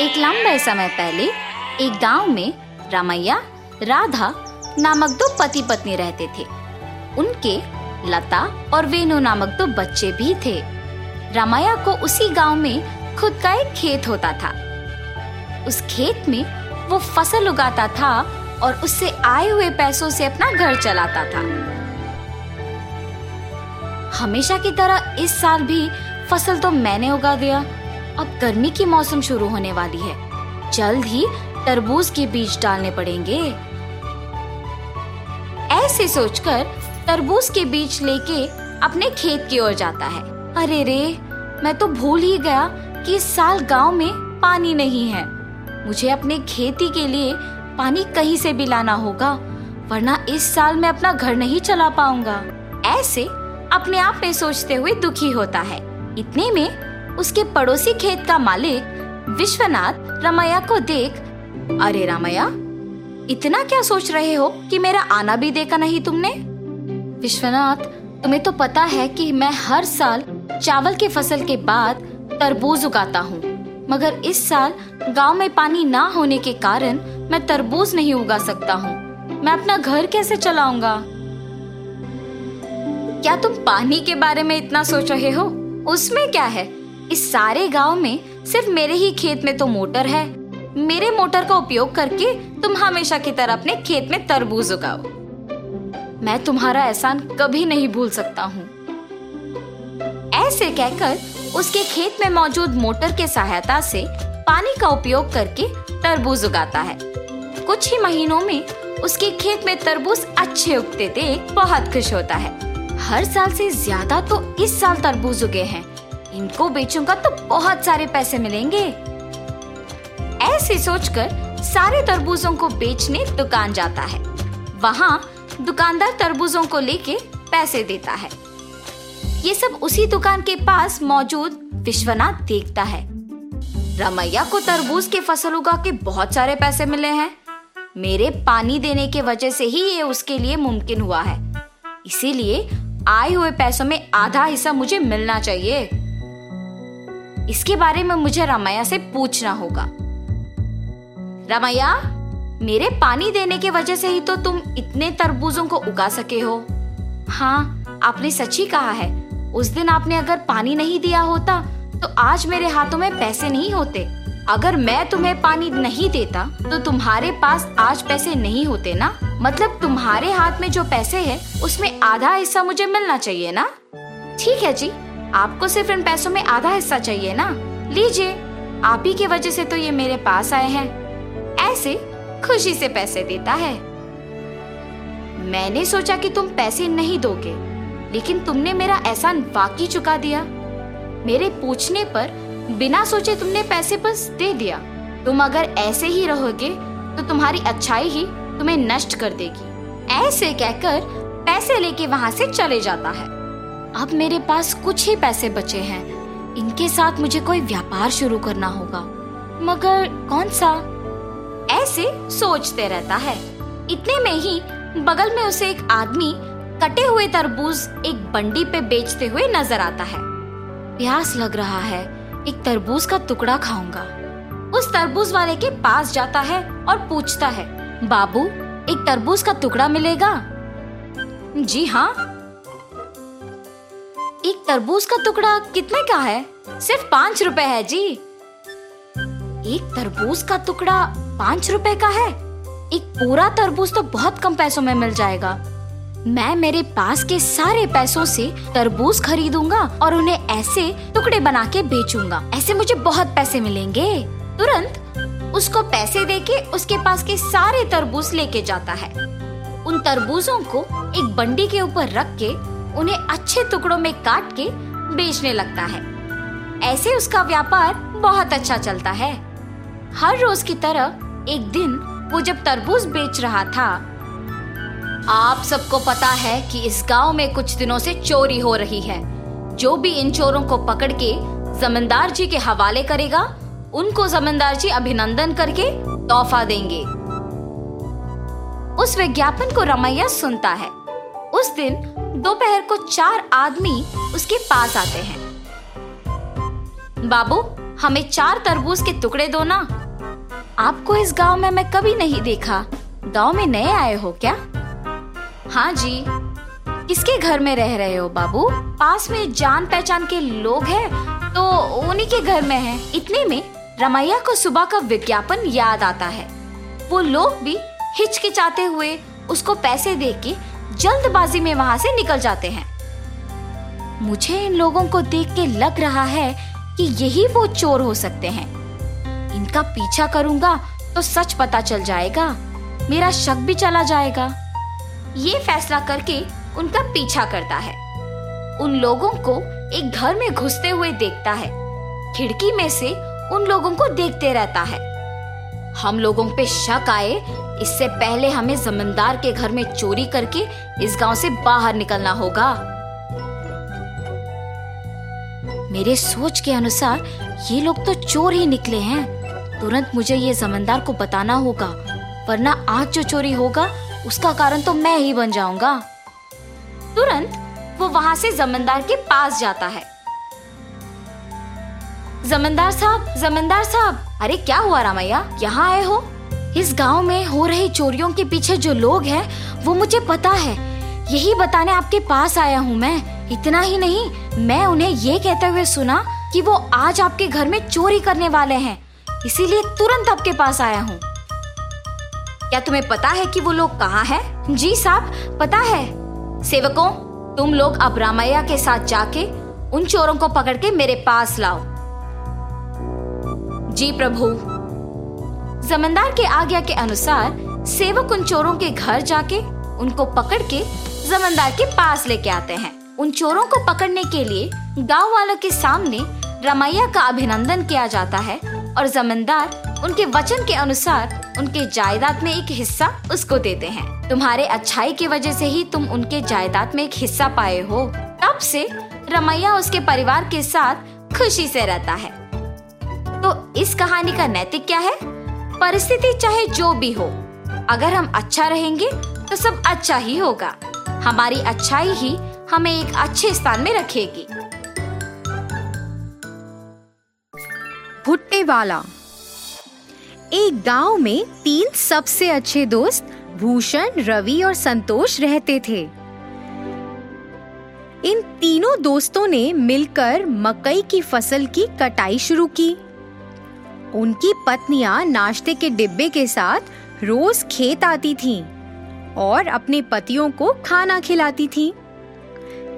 एक लंबे समय पहले, एक गाँव में रामैया, राधा नामक दो पति पत्नी रहते थे। उनके लता और वेणु नामक दो बच्चे भी थे। रामैया को उसी गाँव में खुद का एक खेत होता था। उस खेत में वो फ़सल उगाता था और उससे आए हुए पैसों से अपना घर चलाता था। हमेशा की तरह इस साल भी फ़सल तो मैंने उगा दिया। अब गर्मी की मौसम शुरू होने वाली है। जल्द ही तरबूज के बीज डालने पड़ेंगे। ऐसे सोचकर तरबूज के बीज लेके अपने खेत की ओर जाता है। अरे रे, मैं तो भूल ही गया कि इस साल गाँव में पानी नहीं है। मुझे अपने खेती के लिए पानी कहीं से भी लाना होगा, वरना इस साल मैं अपना घर नहीं चला पाऊँगा। ऐसे अपने आप में सोचते हुए दुखी होता है। इतने में उसके पड़ोसी खेत का मालिक विश्वनाथ रमैया को देख, अरे रामैया, इतना क्या सोच रहे हो कि मेरा आना भी देखा नहीं तुमने? विश्वनाथ, तुम्हें तो पता है कि मैं हर साल चावल की फ़सल के बाद तरबूज उगाता हूँ, मगर इस साल गाँव में पानी ना होने के कारण मैं तरबूज नहीं उगा सकता हूँ। मैं अपना घर कैसे चलाऊँगा? क्या तुम पानी के बारे में इतना सोच रहे हो? उसमें क्या है? इस सारे गाँव में सिर्फ़ मेरे ही खेत में तो मोटर है। मेरे मोटर का उपयोग करके तुम हमेशा की तरह अपने खेत में तरबूज उगाओ। मैं तुम्हारा एहसान कभी नहीं भूल सकता हूँ। ऐसे कहकर उसके खेत में मौजूद मोटर के सहायता से पानी का उपयोग करके तरबूज उगाता है। कुछ ही महीनों में उसके खेत में तरबूज अच्छे उगते देख बहुत खुश होता है। हर साल से ज़्यादा तो इस साल तरबूज उगे हैं। इनको बेचूँगा तो बहुत सारे पैसे मिलेंगे। ऐसे सोचकर सारे तरबूजों को बेचने दुकान जाता है। वहाँ दुकानदार तरबूजों को लेके पैसे देता है। ये सब उसी दुकान के पास मौजूद विश्वनाथ देखता है। रमैया को तरबूज के फ़सल उगा के बहुत सारे पैसे मिले हैं। मेरे पानी देने के वजह से ही ये उसके लिए मुमकिन हुआ है। इसीलिए आए हुए पैसों में आधा हिस्सा मुझे मिलना चाहिए। इसके बारे में मुझे रमैया से पूछना होगा। रमैया, मेरे पानी देने के वजह से ही तो तुम इतने तरबूजों को उगा सके हो। हाँ आपने सच ही कहा है। उस दिन आपने अगर पानी नहीं दिया होता तो आज मेरे हाथों में पैसे नहीं होते। अगर मैं तुम्हें पानी नहीं देता तो तुम्हारे पास आज पैसे नहीं होते ना? मतलब तुम्हारे हाथ में जो पैसे है, उसमें आधा हिस्सा मुझे मिलना चाहिए ना? ठीक है जी। आपको सिर्फ़ इन पैसों में आधा हिस्सा चाहिए ना? लीजिए। आप ही की वजह से तो ये मेरे पास आए हैं। ऐसे खुशी से पैसे देता है। मैंने सोचा कि तुम पैसे नहीं दोगे, लेकिन तुमने मेरा एहसान वाकई चुका दिया। मेरे पूछने पर बिना सोचे तुमने पैसे बस दे दिया। तुम अगर ऐसे ही रहोगे तो तुम्हारी अच्छाई ही तुम्हें नष्ट कर देगी। ऐसे कहकर पैसे लेके वहाँ से चले जाता है। अब मेरे पास कुछ ही पैसे बचे हैं। इनके साथ मुझे कोई व्यापार शुरू करना होगा। मगर कौन सा? ऐसे सोचते रहता है। इतने में ही बगल में उसे एक आदमी कटे हुए तरबूज एक बंडी पे बेचते हुए नज़र आता है। प्यास लग रहा है, एक तरबूज का टुकड़ा खाऊँगा। उस तरबूज वाले के पास जाता है और पूछता है, बाबू, एक तरबूज का टुकड़ा मिलेगा? जी हाँ। एक तरबूज का टुकड़ा कितने का है? सिर्फ़ पाँच रुपए है, जी। एक तरबूज का टुकड़ा पाँच रुपए का है? एक पूरा तरबूज तो बहुत कम पैसों में मिल जाएगा। मैं मेरे पास के सारे पैसों से तरबूज खरीदूँगा और उन्हें ऐसे टुकड़े बना के बेचूँगा। ऐसे मुझे बहुत पैसे मिलेंगे। तुरंत उसको पैसे देके उसके पास के सारे तरबूज लेके जाता है। उन तरबूजों को एक बंडी के ऊपर रख के उन्हें अच्छे टुकड़ों में काट के बेचने लगता है। ऐसे उसका व्यापार बहुत अच्छा चलता है। हर रोज की तरह, एक दिन वो जब तरबूज बेच रहा था, आप सबको पता है कि इस गाँव में कुछ दिनों से चोरी हो रही है। जो भी इन चोरों को पकड़ के जमींदार जी के हवाले करेगा, उनको जमींदार जी अभिनंदन करके तोहफा देंगे। उस विज्ञापन को रमैया सुनता है। उस दिन दोपहर को चार आदमी उसके पास आते हैं। बाबू, हमें चार तरबूज के टुकड़े दो ना। आपको इस गाँव में मैं कभी नहीं देखा। गाँव में नए आए हो क्या? हाँ जी। किसके घर में रह रहे हो बाबू? पास में जान पहचान के लोग हैं तो उन्हीं के घर में है। इतने में रमैया को सुबह का विज्ञापन याद आता है। वो लोग भी हिचकिचाते हुए उसको पैसे दे के जल्दबाजी में वहाँ से निकल जाते हैं। मुझे इन लोगों को देख के लग रहा है कि यही वो चोर हो सकते हैं। इनका पीछा करूँगा तो सच पता चल जाएगा। मेरा शक भी चला जाएगा। ये फैसला करके उनका पीछा करता है। उन लोगों को एक घर में घुसते हुए देखता है। खिड़की में से उन लोगों को देखते रहता है। हम लोगों पे शक आए इससे पहले हमें जमींदार के घर में चोरी करके इस गाँव से बाहर निकलना होगा। मेरे सोच के अनुसार ये लोग तो चोर ही निकले हैं। तुरंत मुझे ये जमींदार को बताना होगा, वरना आज जो चोरी होगा, उसका कारण तो मैं ही बन जाऊँगा। तुरंत वो वहाँ से जमींदार के पास जाता है। जमींदार साहब जमींदार साहब, अरे क्या हुआ रामैया? यहाँ आए हो? इस गाँव में हो रही चोरियों के पीछे जो लोग हैं, वो मुझे पता है। यही बताने आपके पास आया हूँ मैं। इतना ही नहीं, मैं उन्हें ये कहते हुए सुना कि वो आज आपके घर में चोरी करने वाले हैं। इसीलिए तुरंत आपके पास आया हूँ। क्या तुम्हें पता है कि वो लोग कहाँ हैं? जी साहब, पता है। सेवकों, तुम लोग अब रामैया के साथ जाके उन चोरों को पकड़ के मेरे पास लाओ। जी प्रभु। जमींदार के आज्ञा के अनुसार सेवक उन चोरों के घर जाके उनको पकड़ के जमींदार के पास लेके आते हैं। उन चोरों को पकड़ने के लिए गाँव वालों के सामने रमैया का अभिनंदन किया जाता है और जमींदार उनके वचन के अनुसार उनके जायदाद में एक हिस्सा उसको देते हैं। तुम्हारे अच्छाई की वजह से ही तुम उनके जायदाद में एक हिस्सा पाए हो। तब से रमैया उसके परिवार के साथ खुशी से रहता है। तो इस कहानी का नैतिक क्या है? परिस्थिति चाहे जो भी हो, अगर हम अच्छा रहेंगे तो सब अच्छा ही होगा। हमारी अच्छाई ही हमें एक अच्छे स्थान में रखेगी। भुट्टे वाला एक गाँव में तीन सबसे अच्छे दोस्त, भूषण, रवि और संतोष रहते थे। इन तीनों दोस्तों ने मिलकर मकई की फ़सल की कटाई शुरू की। उनकी पत्नियाँ नाश्ते के डिब्बे के साथ रोज खेत आती थीं और अपने पतियों को खाना खिलाती थीं।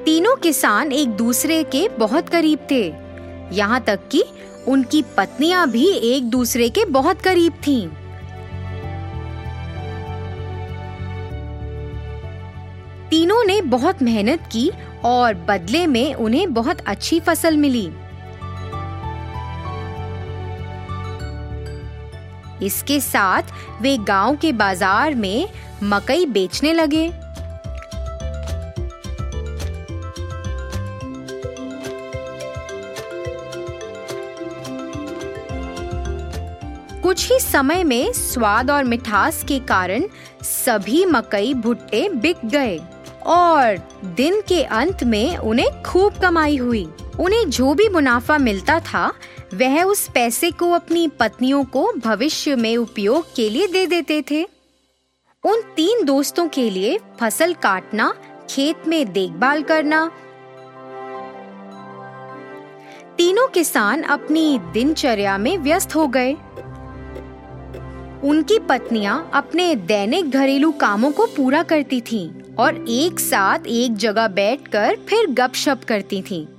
तीनों किसान एक दूसरे के बहुत करीब थे यहाँ तक कि उनकी पत्नियाँ भी एक दूसरे के बहुत करीब थीं। तीनों ने बहुत मेहनत की और बदले में उन्हें बहुत अच्छी फ़सल मिली इसके साथ वे गाँव के बाज़ार में मकई बेचने लगे। कुछ ही समय में स्वाद और मिठास के कारण सभी मकई भुट्टे बिक गए और दिन के अंत में उन्हें खूब कमाई हुई। उन्हें जो भी मुनाफा मिलता था, वह उस पैसे को अपनी पत्नियों को भविष्य में उपयोग के लिए दे देते थे उन तीन दोस्तों के लिए फ़सल काटना, खेत में देखभाल करना, तीनों किसान अपनी दिनचर्या में व्यस्त हो गए उनकी पत्नियाँ अपने दैनिक घरेलू कामों को पूरा करती थीं और एक साथ एक जगह बैठकर फिर गपशप करती थीं।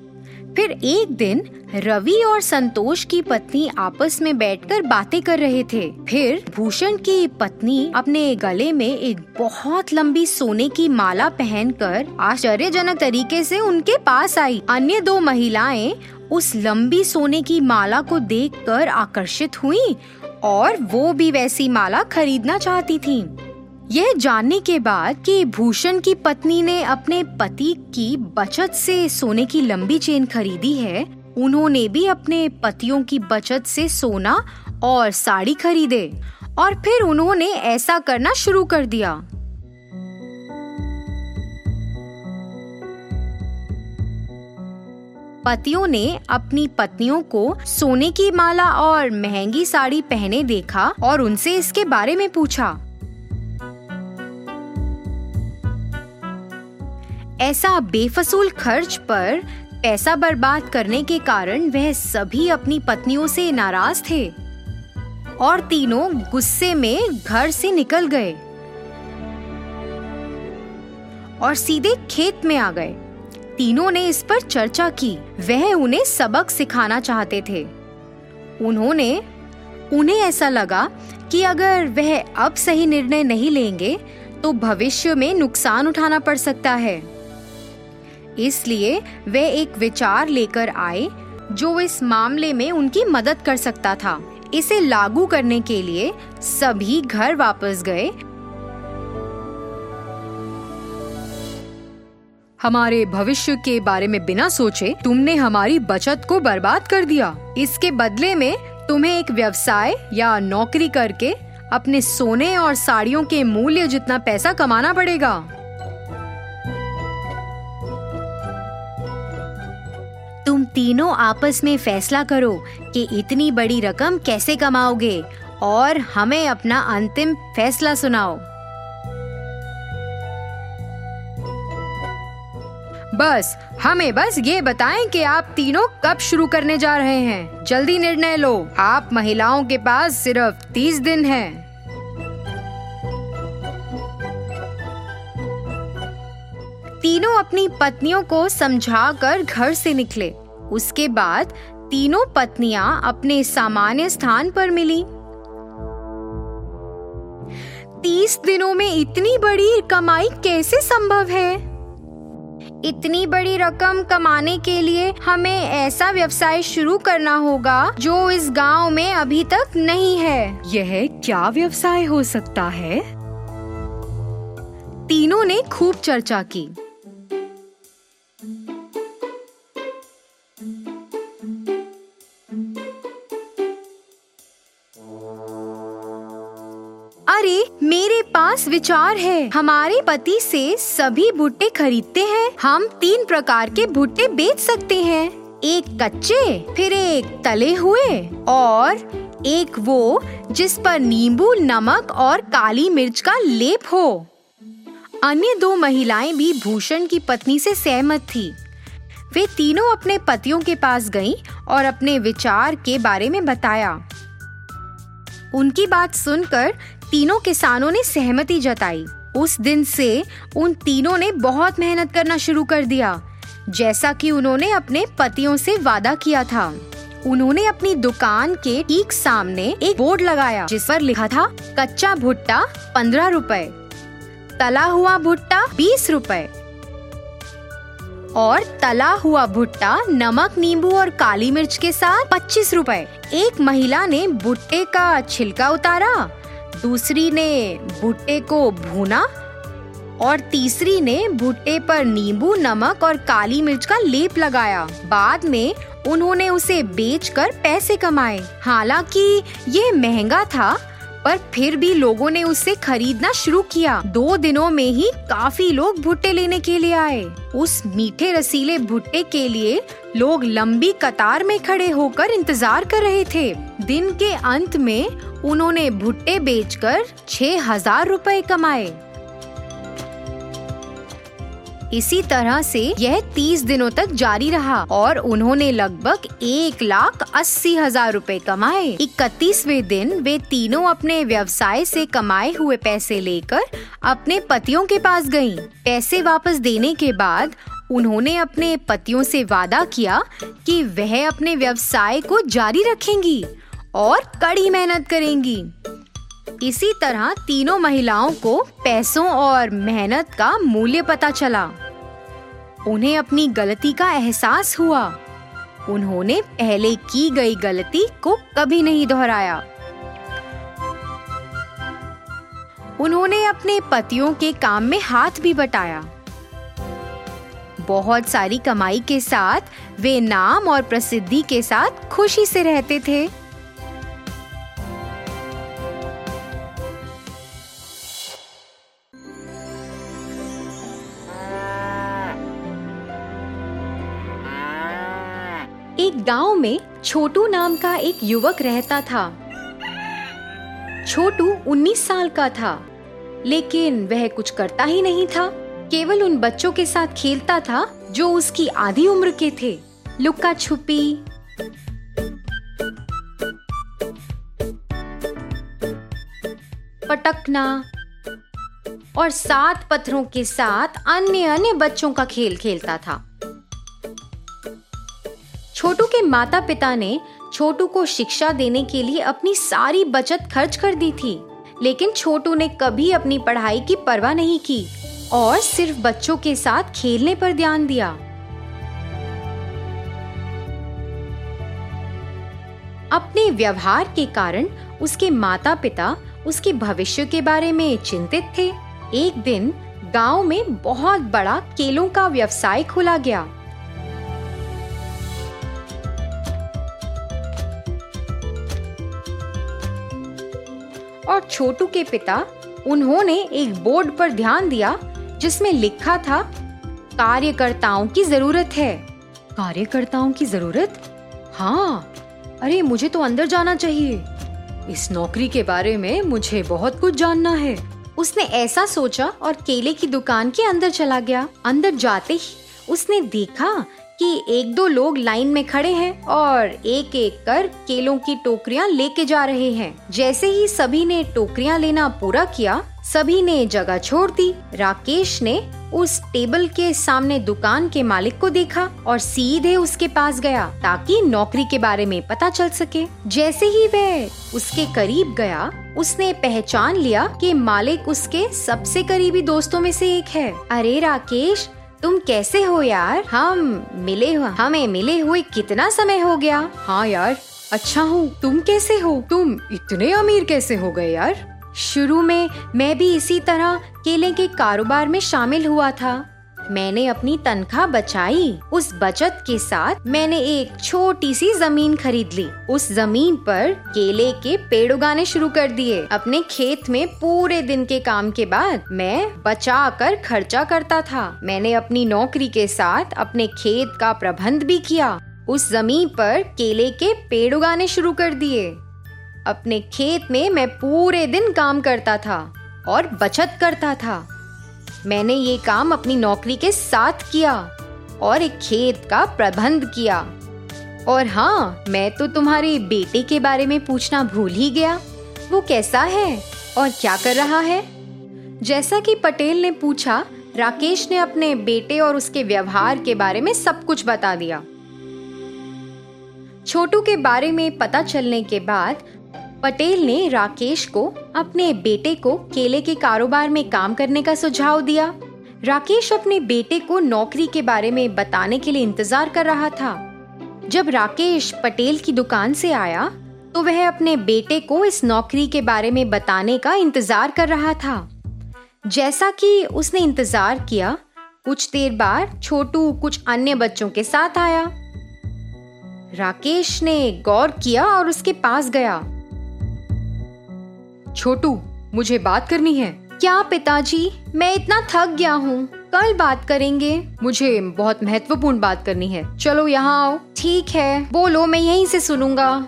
फिर एक दिन रवि और संतोष की पत्नी आपस में बैठकर बातें कर रहे थे फिर भूषण की पत्नी अपने गले में एक बहुत लंबी सोने की माला पहनकर आश्चर्यजनक तरीके से उनके पास आई अन्य दो महिलाएँ उस लंबी सोने की माला को देखकर आकर्षित हुईं और वो भी वैसी माला खरीदना चाहती थीं। यह जानने के बाद कि भूषण की पत्नी ने अपने पति की बचत से सोने की लंबी चेन खरीदी है। उन्होंने भी अपने पतियों की बचत से सोना और साड़ी खरीदे और फिर उन्होंने ऐसा करना शुरू कर दिया। पतियों ने अपनी पत्नियों को सोने की माला और महँगी साड़ी पहने देखा और उनसे इसके बारे में पूछा। ऐसा बेफसूल खर्च पर पैसा बर्बाद करने के कारण वह सभी अपनी पत्नियों से नाराज़ थे और तीनों गुस्से में घर से निकल गए और सीधे खेत में आ गए। तीनों ने इस पर चर्चा की। वह उन्हें सबक सिखाना चाहते थे। उन्होंने, उन्हें ऐसा लगा कि अगर वह अब सही निर्णय नहीं लेंगे तो भविष्य में नुकसान उठाना पड़ सकता है। इसलिए वे एक विचार लेकर आए, जो इस मामले में उनकी मदद कर सकता था। इसे लागू करने के लिए सभी घर वापस गए। हमारे भविष्य के बारे में बिना सोचे तुमने हमारी बचत को बर्बाद कर दिया। इसके बदले में तुम्हें एक व्यवसाय या नौकरी करके अपने सोने और साड़ियों के मूल्य जितना पैसा कमाना पड़ेगा। तीनों आपस में फैसला करो कि इतनी बड़ी रकम कैसे कमाओगे और हमें अपना अंतिम फैसला सुनाओ। बस, हमें बस ये बताएँ कि आप तीनों कब शुरू करने जा रहे हैं। जल्दी निर्णय लो। आप महिलाओं के पास सिर्फ़ तीस दिन हैं। तीनों अपनी पत्नियों को समझाकर घर से निकले। उसके बाद तीनों पत्नियाँ अपने सामान्य स्थान पर मिली। तीस दिनों में इतनी बड़ी कमाई कैसे संभव है? इतनी बड़ी रकम कमाने के लिए हमें ऐसा व्यवसाय शुरू करना होगा जो इस गाँव में अभी तक नहीं है। यह क्या व्यवसाय हो सकता है? तीनों ने खूब चर्चा की। अरे, मेरे पास विचार है। हमारे पति से सभी भुट्टे खरीदते हैं। हम तीन प्रकार के भुट्टे बेच सकते हैं। एक कच्चे, फिर एक तले हुए, और एक वो जिस पर नींबू, नमक और काली मिर्च का लेप हो। अन्य दो महिलाएँ भी भूषण की पत्नी से सहमत थी। वे तीनों अपने पतियों के पास गईं और अपने विचार के बारे में बताया। उनकी बात सुनकर तीनों किसानों ने सहमति जताई। उस दिन से उन तीनों ने बहुत मेहनत करना शुरू कर दिया, जैसा कि उन्होंने अपने पतियों से वादा किया था। उन्होंने अपनी दुकान के ठीक सामने एक बोर्ड लगाया, जिस पर लिखा था, कच्चा भुट्टा पंद्रह रुपए, तला हुआ भुट्टा बीस रुपए, और तला हुआ भुट्टा नमक, नींबू और काली मिर्च के साथ पच्चीस रुपए। एक महिला ने भुट्टे का छिलका उतारा दूसरी ने भुट्टे को भूना और तीसरी ने भुट्टे पर नींबू, नमक और काली मिर्च का लेप लगाया। बाद में उन्होंने उसे बेचकर पैसे कमाए। हालाँकि ये महँगा था पर फिर भी लोगों ने उसे खरीदना शुरू किया। दो दिनों में ही काफ़ी लोग भुट्टे लेने के लिए आए। उस मीठे रसीले भुट्टे के लिए लोग लंबी कतार में खड़े होकर इंतज़ार कर रहे थे। दिन के अंत में उन्होंने भुट्टे बेचकर छह हज़ार रूपए कमाए। इसी तरह से यह तीस दिनों तक जारी रहा और उन्होंने लगभग एक लाख अस्सी हज़ार रूपए कमाए। इकतीसवे दिन वे तीनों अपने व्यवसाय से कमाए हुए पैसे लेकर अपने पतियों के पास गई पैसे वापस देने के बाद उन्होंने अपने पतियों से वादा किया कि वह अपने व्यवसाय को जारी रखेंगी और कड़ी मेहनत करेंगी। इसी तरह तीनों महिलाओं को पैसों और मेहनत का मूल्य पता चला। उन्हें अपनी गलती का एहसास हुआ। उन्होंने पहले की गई गलती को कभी नहीं दोहराया। उन्होंने अपने पतियों के काम में हाथ भी बटाया। बहुत सारी कमाई के साथ वे नाम और प्रसिद्धि के साथ खुशी से रहते थे। गाँव में छोटू नाम का एक युवक रहता था। छोटू 19 साल का था, लेकिन वह कुछ करता ही नहीं था। केवल उन बच्चों के साथ खेलता था, जो उसकी आधी उम्र के थे। लुक्का छुपी। पटकना। और सात पत्थरों के साथ अन्य अन्य बच्चों का खेल खेलता था। छोटू के माता पिता ने छोटू को शिक्षा देने के लिए अपनी सारी बचत खर्च कर दी थी, लेकिन छोटू ने कभी अपनी पढ़ाई की परवाह नहीं की और सिर्फ़ बच्चों के साथ खेलने पर ध्यान दिया। अपने व्यवहार के कारण उसके माता पिता उसके भविष्य के बारे में चिंतित थे। एक दिन गाँव में बहुत बड़ा केलों का व्यवसाय खुला गया। और छोटू के पिता, उन्होंने एक बोर्ड पर ध्यान दिया, जिसमें लिखा था, कार्यकर्ताओं की ज़रूरत है। कार्यकर्ताओं की ज़रूरत? हाँ। अरे, मुझे तो अंदर जाना चाहिए। इस नौकरी के बारे में मुझे बहुत कुछ जानना है। उसने ऐसा सोचा और केले की दुकान के अंदर चला गया। अंदर जाते ही उसने देखा कि एक दो लोग लाइन में खड़े हैं और एक एक कर केलों की टोकरियाँ लेके जा रहे हैं। जैसे ही सभी ने टोकरियाँ लेना पूरा किया, सभी ने जगह छोड़ दी। राकेश ने उस टेबल के सामने दुकान के मालिक को देखा और सीधे उसके पास गया ताकि नौकरी के बारे में पता चल सके। जैसे ही वह उसके करीब गया, उसने पहचान लिया कि मालिक उसके सबसे करीबी दोस्तों में से एक है। अरे राकेश तुम कैसे हो यार? हम मिले हुए हमें मिले हुए कितना समय हो गया? हाँ यार अच्छा हूँ। तुम कैसे हो? तुम इतने अमीर कैसे हो गए यार? शुरू में मैं भी इसी तरह केले के कारोबार में शामिल हुआ था। मैंने अपनी तनख्वाह बचाई। उस बचत के साथ मैंने एक छोटी सी ज़मीन खरीद ली। उस ज़मीन पर केले के पेड़ उगाने शुरू कर दिए। अपने खेत में पूरे दिन के काम के बाद मैं बचा कर खर्चा करता था। मैंने अपनी नौकरी के साथ अपने खेत का प्रबंध भी किया। उस ज़मीन पर केले के पेड़ उगाने शुरू कर दिए। अपने खेत में मैं पूरे दिन काम करता था और बचत करता था। मैंने ये काम अपनी नौकरी के साथ किया और एक खेत का प्रबंध किया। और हाँ मैं तो तुम्हारे बेटे के बारे में पूछना भूल ही गया। वो कैसा है और क्या कर रहा है? जैसा कि पटेल ने पूछा, राकेश ने अपने बेटे और उसके व्यवहार के बारे में सब कुछ बता दिया। छोटू के बारे में पता चलने के बाद पटेल ने राकेश को अपने बेटे को केले के कारोबार में काम करने का सुझाव दिया। राकेश अपने बेटे को नौकरी के बारे में बताने के लिए इंतज़ार कर रहा था। जब राकेश पटेल की दुकान से आया तो वह अपने बेटे को इस नौकरी के बारे में बताने का इंतज़ार कर रहा था। जैसा कि उसने इंतज़ार किया, कुछ देर बाद छोटू कुछ अन्य बच्चों के साथ आया। राकेश ने गौर किया और उसके पास गया। छोटू, मुझे बात करनी है। क्या पिताजी, मैं इतना थक गया हूँ। कल बात करेंगे। मुझे बहुत महत्वपूर्ण बात करनी है। चलो यहाँ आओ। ठीक है। बोलो, मैं यहीं से सुनूँगा।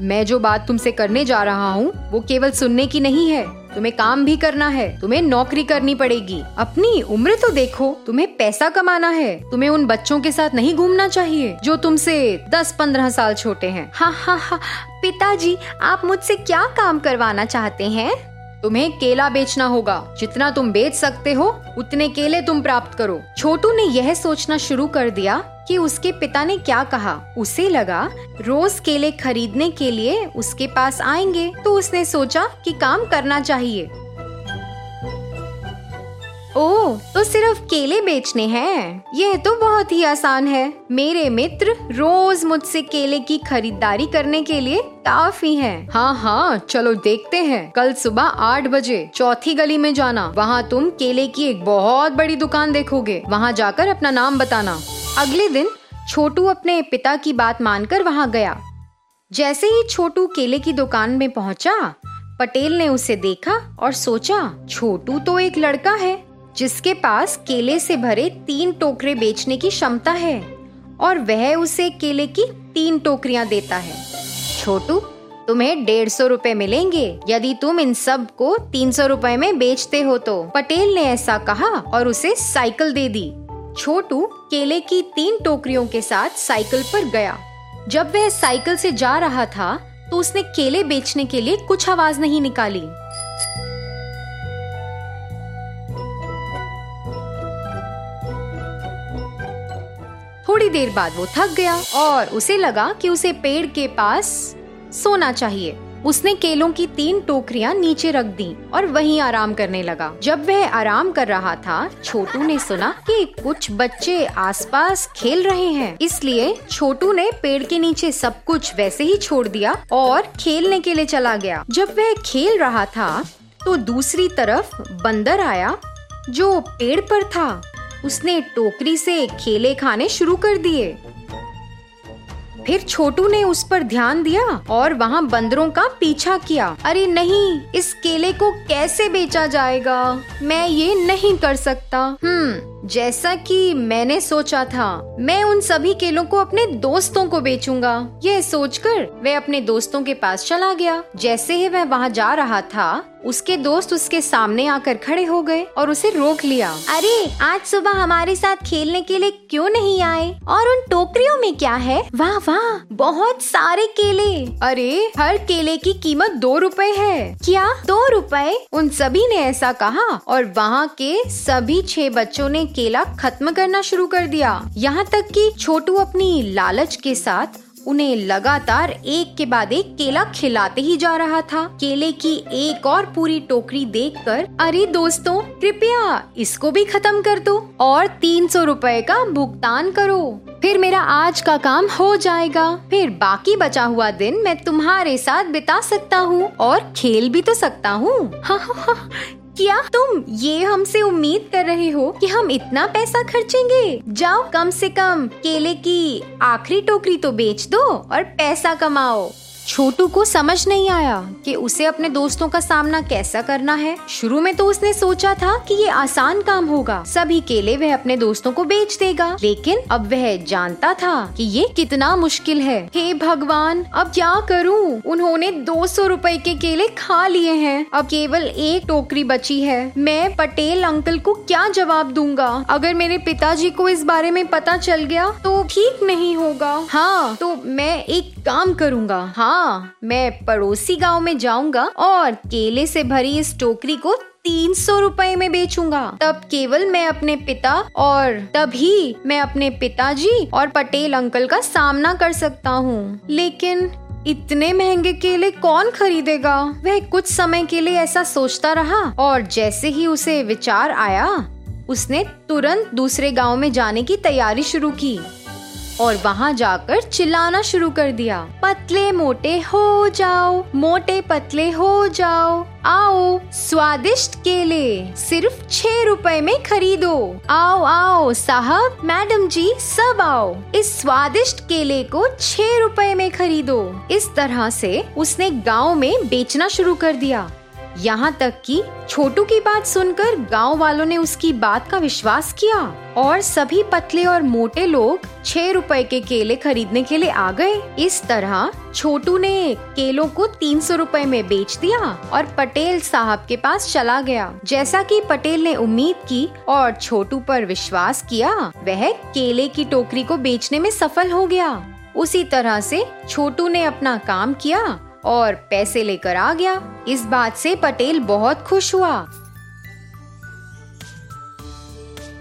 मैं जो बात तुमसे करने जा रहा हूँ, वो केवल सुनने की नहीं है। तुम्हें काम भी करना है तुम्हें नौकरी करनी पड़ेगी। अपनी उम्र तो देखो तुम्हें पैसा कमाना है। तुम्हें उन बच्चों के साथ नहीं घूमना चाहिए जो तुमसे दस पंद्रह साल छोटे हैं। हाँ हाँ हाँ। पिताजी आप मुझसे क्या काम करवाना चाहते हैं? तुम्हें केला बेचना होगा। जितना तुम बेच सकते हो उतने केले तुम प्राप्त करो। छोटू ने यह सोचना शुरू कर दिया। कि उसके पिता ने क्या कहा। उसे लगा, रोज केले खरीदने के लिए उसके पास आएँगे तो उसने सोचा कि काम करना चाहिए। ओ तो सिर्फ़ केले बेचने हैं। यह तो बहुत ही आसान है। मेरे मित्र रोज मुझसे केले की खरीदारी करने के लिए काफ़ी हैं। हाँ हाँ चलो देखते हैं। कल सुबह आठ बजे, चौथी गली में जाना। वहाँ तुम केले की एक बहुत बड़ी दुकान देखोगे। वहाँ जाकर अपना नाम बताना। अगले दिन छोटू अपने पिता की बात मानकर वहाँ गया। जैसे ही छोटू केले की दुकान में पहुँचा, पटेल ने उसे देखा और सोचा, छोटू तो एक लड़का है, जिसके पास केले से भरे तीन टोकरे बेचने की क्षमता है और वह उसे केले की तीन टोकरियाँ देता है। छोटू, तुम्हें डेढ़ सौ रूपए मिलेंगे, यदि तुम इन सबको तीन सौ रूपए में बेचते हो तो। पटेल ने ऐसा कहा और उसे साइकिल दे दी। छोटू केले की तीन टोकरियों के साथ साइकिल पर गया। जब वह साइकिल से जा रहा था तो उसने केले बेचने के लिए कुछ आवाज़ नहीं निकाली। थोड़ी देर बाद वो थक गया और उसे लगा कि उसे पेड़ के पास सोना चाहिए। उसने केलों की तीन टोकरियाँ नीचे रख दी और वहीं आराम करने लगा। जब वह आराम कर रहा था, छोटू ने सुना कि कुछ बच्चे आसपास खेल रहे हैं। इसलिए छोटू ने पेड़ के नीचे सब कुछ वैसे ही छोड़ दिया और खेलने के लिए चला गया। जब वह खेल रहा था तो दूसरी तरफ़ बंदर आया, जो पेड़ पर था। उसने टोकरी से केले खाने शुरू कर दिए। फिर छोटू ने उस पर ध्यान दिया और वहाँ बंदरों का पीछा किया। अरे नहीं, इस केले को कैसे बेचा जाएगा? मैं ये नहीं कर सकता। हम्म जैसा कि मैंने सोचा था, मैं उन सभी केलों को अपने दोस्तों को बेचूँगा। यह सोचकर वह अपने दोस्तों के पास चला गया। जैसे ही वह वहाँ जा रहा था उसके दोस्त उसके सामने आकर खड़े हो गए और उसे रोक लिया। अरे, आज सुबह हमारे साथ खेलने के लिए क्यों नहीं आए? और उन टोकरियों में क्या है? वाह वाह, बहुत सारे केले। अरे, हर केले की कीमत दो रुपए है। क्या? दो रुपए? उन सभी ने ऐसा कहा और वहाँ के सभी छह बच्चों ने केला खत्म करना शुरू कर दिया। यहाँ तक कि छोटू अपनी लालच के साथ उन्हें लगातार एक के बाद एक केला खिलाते ही जा रहा था। केले की एक और पूरी टोकरी देखकर, अरे दोस्तों, कृपया इसको भी खत्म कर दो और तीन सौ रूपए का भुगतान करो। फिर मेरा आज का काम हो जाएगा। फिर बाकी बचा हुआ दिन मैं तुम्हारे साथ बिता सकता हूँ और खेल भी तो सकता हूँ। क्या? तुम ये हमसे उम्मीद कर रहे हो कि हम इतना पैसा खर्चेंगे? जाओ कम से कम केले की आखिरी टोकरी तो बेच दो और पैसा कमाओ। छोटू को समझ नहीं आया कि उसे अपने दोस्तों का सामना कैसा करना है। शुरू में तो उसने सोचा था कि ये आसान काम होगा। सभी केले वह अपने दोस्तों को बेच देगा। लेकिन अब वह जानता था कि ये कितना मुश्किल है। हे भगवान, अब क्या करूँ? उन्होंने दो सौ रूपए के केले खा लिए हैं। अब केवल एक टोकरी बची है। मैं पटेल अंकल को क्या जवाब दूँगा? अगर मेरे पिताजी को इस बारे में पता चल गया तो ठीक नहीं होगा। हाँ तो मैं एक काम करूँगा। हाँ हाँ मैं पड़ोसी गाँव में जाऊँगा और केले से भरी इस टोकरी को तीन सौ रूपए में बेचूँगा। तब केवल मैं अपने पिता और तभी मैं अपने पिताजी और पटेल अंकल का सामना कर सकता हूँ। लेकिन इतने महँगे केले कौन खरीदेगा? वह कुछ समय के लिए ऐसा सोचता रहा और जैसे ही उसे विचार आया, उसने तुरंत दूसरे गाँव में जाने की तैयारी शुरू की। और वहाँ जाकर चिल्लाना शुरू कर दिया। पतले मोटे हो जाओ, मोटे पतले हो जाओ। आओ, स्वादिष्ट केले, सिर्फ़ छह रुपए में खरीदो। आओ आओ, साहब, मैडम जी, सब आओ। इस स्वादिष्ट केले को छह रुपए में खरीदो। इस तरह से उसने गाँव में बेचना शुरू कर दिया। यहाँ तक कि छोटू की बात सुनकर गाँव वालों ने उसकी बात का विश्वास किया और सभी पतले और मोटे लोग छह रुपए के केले खरीदने के लिए आ गए। इस तरह छोटू ने केलों को तीन सौ रूपए में बेच दिया और पटेल साहब के पास चला गया। जैसा कि पटेल ने उम्मीद की और छोटू पर विश्वास किया, वह केले की टोकरी को बेचने में सफल हो गया। उसी तरह से छोटू ने अपना काम किया और पैसे लेकर आ गया। इस बात से पटेल बहुत खुश हुआ।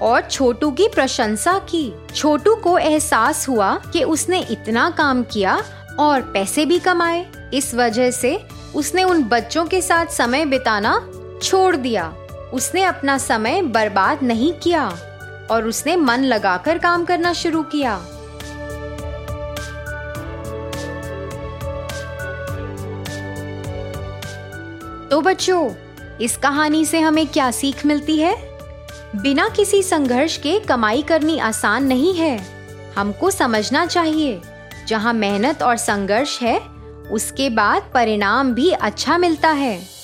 और छोटू की प्रशंसा की। छोटू को एहसास हुआ कि उसने इतना काम किया और पैसे भी कमाए। इस वजह से उसने उन बच्चों के साथ समय बिताना छोड़ दिया। उसने अपना समय बर्बाद नहीं किया और उसने मन लगाकर काम करना शुरू किया। तो बच्चों, इस कहानी से हमें क्या सीख मिलती है? बिना किसी संघर्ष के कमाई करनी आसान नहीं है। हमको समझना चाहिए, जहाँ मेहनत और संघर्ष है, उसके बाद परिणाम भी अच्छा मिलता है।